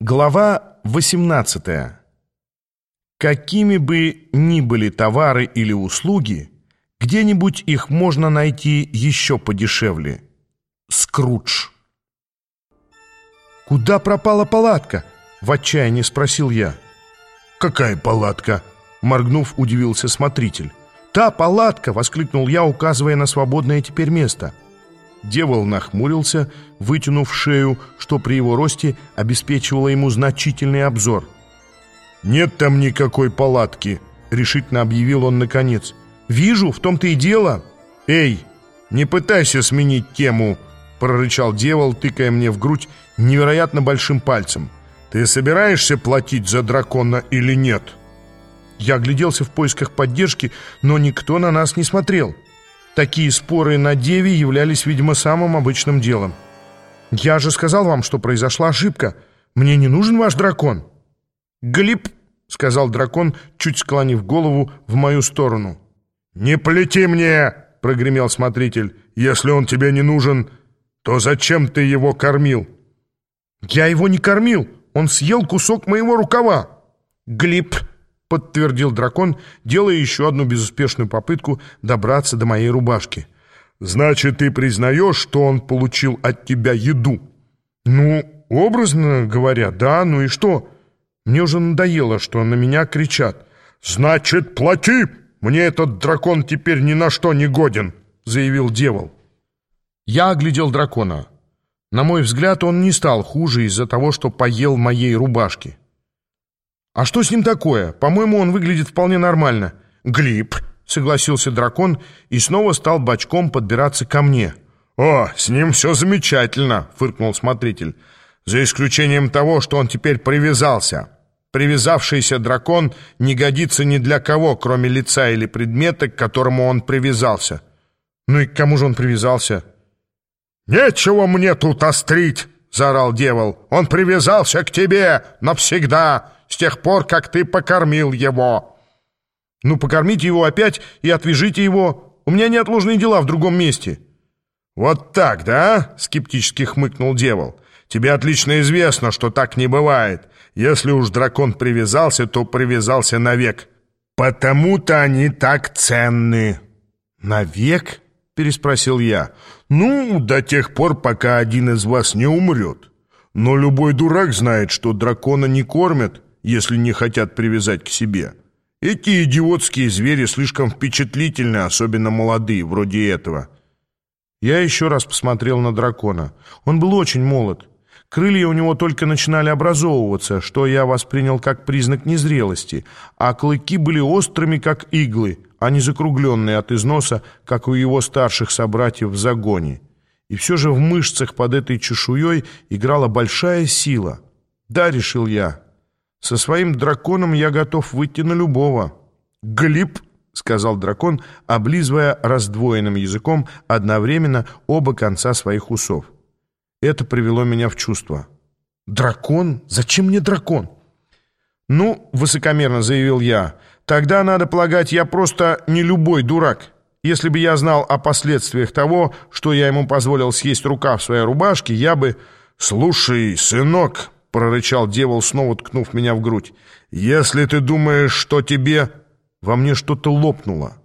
Глава 18. Какими бы ни были товары или услуги, где-нибудь их можно найти еще подешевле. Скрудж. «Куда пропала палатка?» — в отчаянии спросил я. «Какая палатка?» — моргнув, удивился смотритель. «Та палатка!» — воскликнул я, указывая на свободное теперь место — Дьявол нахмурился, вытянув шею, что при его росте обеспечивало ему значительный обзор. «Нет там никакой палатки», — решительно объявил он наконец. «Вижу, в том-то и дело». «Эй, не пытайся сменить тему», — прорычал дьявол, тыкая мне в грудь невероятно большим пальцем. «Ты собираешься платить за дракона или нет?» Я огляделся в поисках поддержки, но никто на нас не смотрел. Такие споры на деве являлись, видимо, самым обычным делом. «Я же сказал вам, что произошла ошибка. Мне не нужен ваш дракон». «Глип!» — сказал дракон, чуть склонив голову в мою сторону. «Не плети мне!» — прогремел смотритель. «Если он тебе не нужен, то зачем ты его кормил?» «Я его не кормил! Он съел кусок моего рукава!» «Глип!» — подтвердил дракон, делая еще одну безуспешную попытку добраться до моей рубашки. «Значит, ты признаешь, что он получил от тебя еду?» «Ну, образно говоря, да, ну и что? Мне уже надоело, что на меня кричат». «Значит, плати! Мне этот дракон теперь ни на что не годен!» — заявил дьявол. Я оглядел дракона. На мой взгляд, он не стал хуже из-за того, что поел моей рубашки. «А что с ним такое? По-моему, он выглядит вполне нормально». «Глип», — согласился дракон и снова стал бочком подбираться ко мне. «О, с ним все замечательно», — фыркнул смотритель. «За исключением того, что он теперь привязался. Привязавшийся дракон не годится ни для кого, кроме лица или предмета, к которому он привязался». «Ну и к кому же он привязался?» «Нечего мне тут острить!» — заорал дьявол. «Он привязался к тебе навсегда!» С тех пор, как ты покормил его». «Ну, покормите его опять и отвяжите его. У меня неотложные дела в другом месте». «Вот так, да?» — скептически хмыкнул дьявол. «Тебе отлично известно, что так не бывает. Если уж дракон привязался, то привязался навек. Потому-то они так ценны». «Навек?» — переспросил я. «Ну, до тех пор, пока один из вас не умрет. Но любой дурак знает, что дракона не кормят, если не хотят привязать к себе. Эти идиотские звери слишком впечатлительны, особенно молодые, вроде этого. Я еще раз посмотрел на дракона. Он был очень молод. Крылья у него только начинали образовываться, что я воспринял как признак незрелости, а клыки были острыми, как иглы, а не закругленные от износа, как у его старших собратьев в загоне. И все же в мышцах под этой чешуей играла большая сила. Да, решил я, со своим драконом я готов выйти на любого». «Глип!» — сказал дракон, облизывая раздвоенным языком одновременно оба конца своих усов. Это привело меня в чувство. «Дракон? Зачем мне дракон?» «Ну, — высокомерно заявил я, — тогда, надо полагать, я просто не любой дурак. Если бы я знал о последствиях того, что я ему позволил съесть рука в своей рубашке, я бы... Слушай, сынок, прорычал дьявол, снова ткнув меня в грудь. «Если ты думаешь, что тебе...» Во мне что-то лопнуло.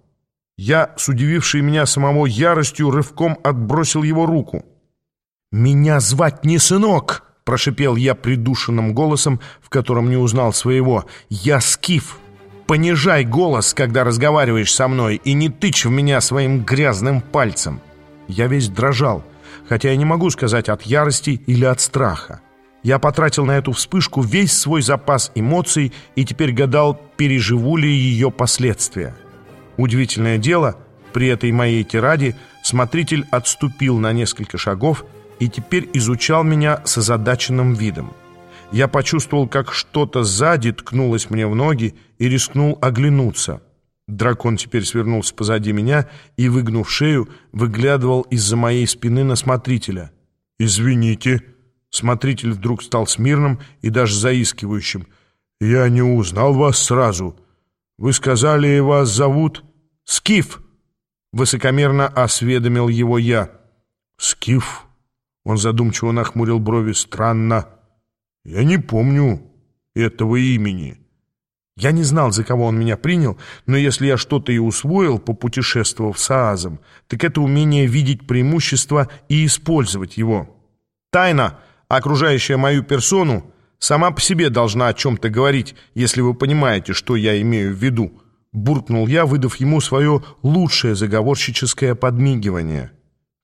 Я, с удивившей меня самого яростью, рывком отбросил его руку. «Меня звать не сынок!» — прошипел я придушенным голосом, в котором не узнал своего. «Я Скиф! Понижай голос, когда разговариваешь со мной, и не тычь в меня своим грязным пальцем!» Я весь дрожал, хотя я не могу сказать от ярости или от страха. Я потратил на эту вспышку весь свой запас эмоций и теперь гадал, переживу ли ее последствия. Удивительное дело, при этой моей тираде смотритель отступил на несколько шагов и теперь изучал меня с озадаченным видом. Я почувствовал, как что-то сзади ткнулось мне в ноги и рискнул оглянуться. Дракон теперь свернулся позади меня и, выгнув шею, выглядывал из-за моей спины на смотрителя. «Извините», Смотритель вдруг стал смирным и даже заискивающим. «Я не узнал вас сразу. Вы сказали, вас зовут?» «Скиф!» — высокомерно осведомил его я. «Скиф?» — он задумчиво нахмурил брови. «Странно. Я не помню этого имени. Я не знал, за кого он меня принял, но если я что-то и усвоил, попутешествовав с Аазом, так это умение видеть преимущества и использовать его. Тайна, окружающая мою персону, сама по себе должна о чем-то говорить, если вы понимаете, что я имею в виду. Буркнул я, выдав ему свое лучшее заговорщическое подмигивание.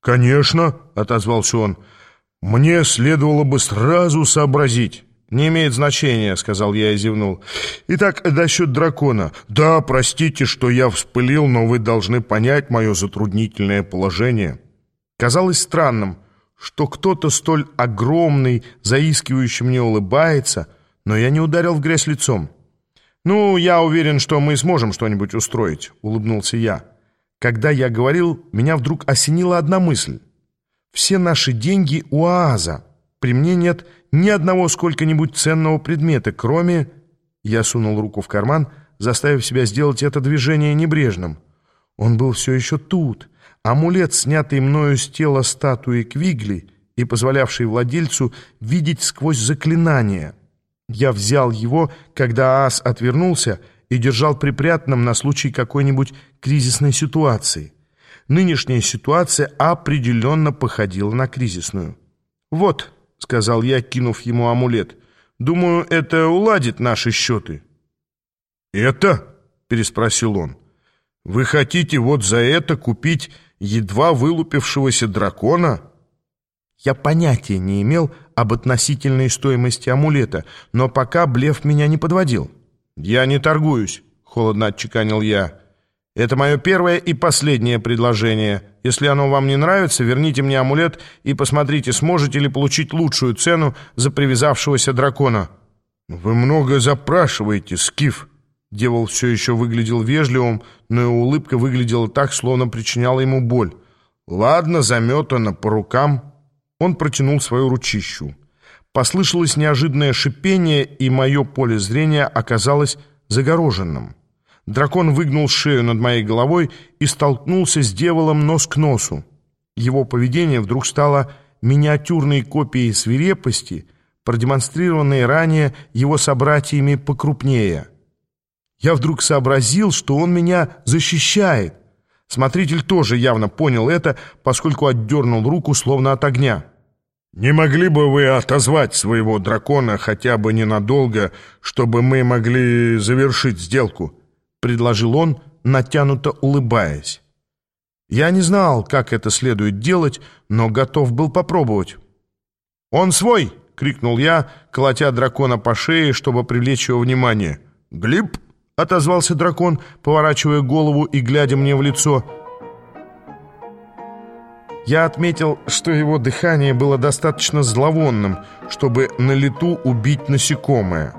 «Конечно», — отозвался он, — «мне следовало бы сразу сообразить». «Не имеет значения», — сказал я и зевнул. «Итак, насчет дракона. Да, простите, что я вспылил, но вы должны понять мое затруднительное положение». Казалось странным, что кто-то столь огромный, заискивающий мне улыбается, но я не ударил в грязь лицом. «Ну, я уверен, что мы сможем что-нибудь устроить», — улыбнулся я. Когда я говорил, меня вдруг осенила одна мысль. «Все наши деньги у ААЗа. При мне нет ни одного сколько-нибудь ценного предмета, кроме...» Я сунул руку в карман, заставив себя сделать это движение небрежным. Он был все еще тут. Амулет, снятый мною с тела статуи Квигли и позволявший владельцу видеть сквозь заклинание. Я взял его, когда ас отвернулся, и держал припрятанным на случай какой-нибудь кризисной ситуации. Нынешняя ситуация определенно походила на кризисную. «Вот», — сказал я, кинув ему амулет. «Думаю, это уладит наши счеты». «Это?» — переспросил он. «Вы хотите вот за это купить едва вылупившегося дракона?» Я понятия не имел об относительной стоимости амулета, но пока блеф меня не подводил. «Я не торгуюсь», — холодно отчеканил я. Это мое первое и последнее предложение. Если оно вам не нравится, верните мне амулет и посмотрите, сможете ли получить лучшую цену за привязавшегося дракона». «Вы много запрашиваете, Скиф». Дьявол все еще выглядел вежливым, но и улыбка выглядела так, словно причиняла ему боль. «Ладно, заметано, по рукам». Он протянул свою ручищу. Послышалось неожиданное шипение, и мое поле зрения оказалось загороженным. Дракон выгнул шею над моей головой и столкнулся с дьяволом нос к носу. Его поведение вдруг стало миниатюрной копией свирепости, продемонстрированной ранее его собратьями покрупнее. Я вдруг сообразил, что он меня защищает. Смотритель тоже явно понял это, поскольку отдернул руку, словно от огня. «Не могли бы вы отозвать своего дракона хотя бы ненадолго, чтобы мы могли завершить сделку?» — предложил он, натянуто улыбаясь. Я не знал, как это следует делать, но готов был попробовать. «Он свой!» — крикнул я, колотя дракона по шее, чтобы привлечь его внимание. «Глиб!» — отозвался дракон, поворачивая голову и глядя мне в лицо. Я отметил, что его дыхание было достаточно зловонным, чтобы на лету убить насекомое.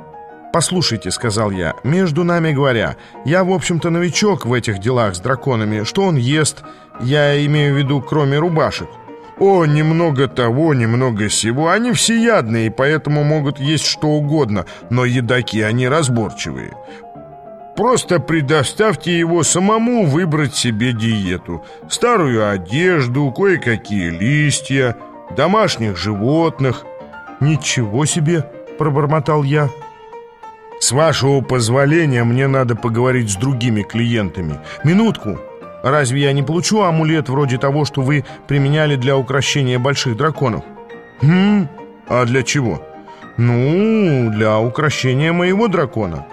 «Послушайте», — сказал я, — «между нами говоря, я, в общем-то, новичок в этих делах с драконами. Что он ест? Я имею в виду, кроме рубашек». «О, немного того, немного сего. Они всеядные, поэтому могут есть что угодно, но едаки они разборчивые. Просто предоставьте его самому выбрать себе диету. Старую одежду, кое-какие листья, домашних животных». «Ничего себе!» — пробормотал я. С вашего позволения мне надо поговорить с другими клиентами. Минутку. Разве я не получу амулет вроде того, что вы применяли для украшения больших драконов? Хм, а для чего? Ну, для украшения моего дракона.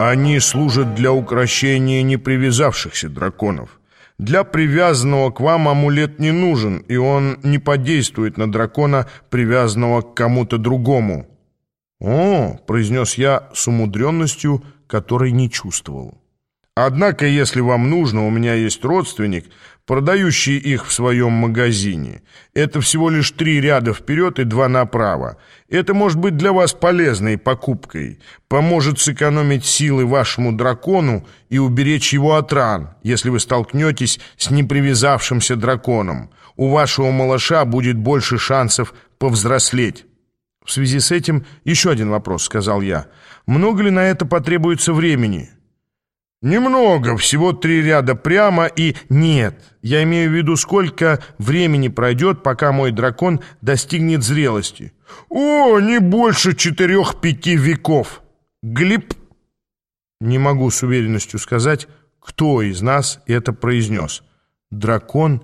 Они служат для украшения непривязавшихся драконов. Для привязанного к вам амулет не нужен, и он не подействует на дракона, привязанного к кому-то другому. «О!» — произнес я с умудренностью, которой не чувствовал. «Однако, если вам нужно, у меня есть родственник, продающий их в своем магазине. Это всего лишь три ряда вперед и два направо. Это может быть для вас полезной покупкой. Поможет сэкономить силы вашему дракону и уберечь его от ран, если вы столкнетесь с непривязавшимся драконом. У вашего малыша будет больше шансов повзрослеть». «В связи с этим еще один вопрос», — сказал я. «Много ли на это потребуется времени?» Немного, всего три ряда прямо и... Нет, я имею в виду, сколько времени пройдет, пока мой дракон достигнет зрелости. О, не больше четырех-пяти веков. Глип. Не могу с уверенностью сказать, кто из нас это произнес. Дракон